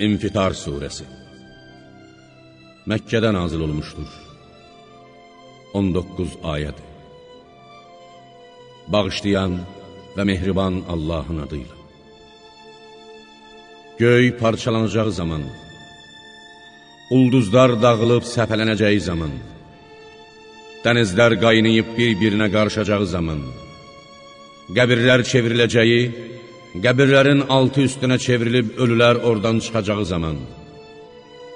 İnfitar Suresi. Məkkədə nazil olmuşdur 19 ayəd Bağışlayan və mehriban Allahın adıyla. Göy parçalanacaq zaman Ulduzlar dağılıb səpələnəcəyi zaman Dənizlər qaynayıb bir-birinə qarışacağı zaman Qəbirlər çevriləcəyi Qəbirlərin altı üstünə çevrilib ölülər oradan çıxacağı zaman,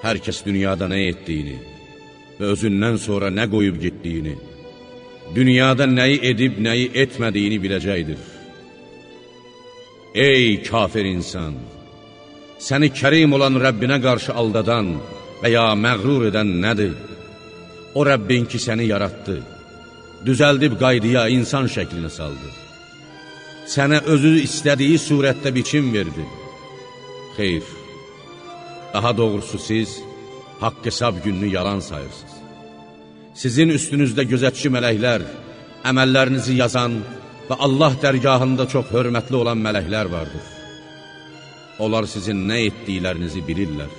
hər kəs dünyada nə etdiyini və özündən sonra nə qoyub getdiyini, dünyada nəyi edib, nəyi etmədiyini biləcəkdir. Ey kafir insan! Səni kərim olan Rəbbinə qarşı aldadan və ya məğrur edən nədir? O Rəbbin ki, səni yarattı, düzəldib qaydaya insan şəklinə saldı sənə özü istədiyi surətdə biçim verdi. Xeyr, daha doğrusu siz haqq hesab gününü yalan sayırsınız. Sizin üstünüzdə gözətçi mələklər, əməllərinizi yazan və Allah dərgahında çox hörmətli olan mələklər vardır. Onlar sizin nə etdiklərinizi bilirlər.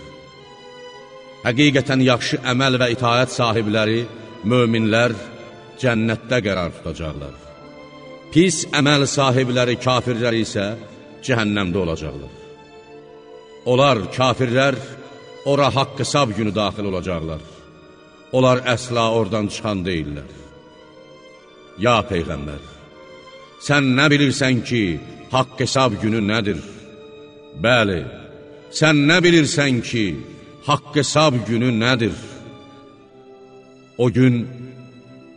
Həqiqətən yaxşı əməl və itaət sahibləri, möminlər cənnətdə qərar tutacaqlar. Pis əməl sahibləri kafirlər isə cəhənnəmdə olacaqlar. Onlar, kafirlər, ora haqq hesab günü daxil olacaqlar. Onlar əsla oradan çıxan deyirlər. Ya Peyğəmbər, sən nə bilirsən ki, haqq hesab günü nədir? Bəli, sən nə bilirsən ki, haqq hesab günü nədir? O gün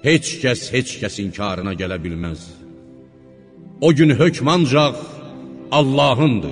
heç kəs heç kəsin karına gələ bilməz. O gün hökm ancaq Allahındır.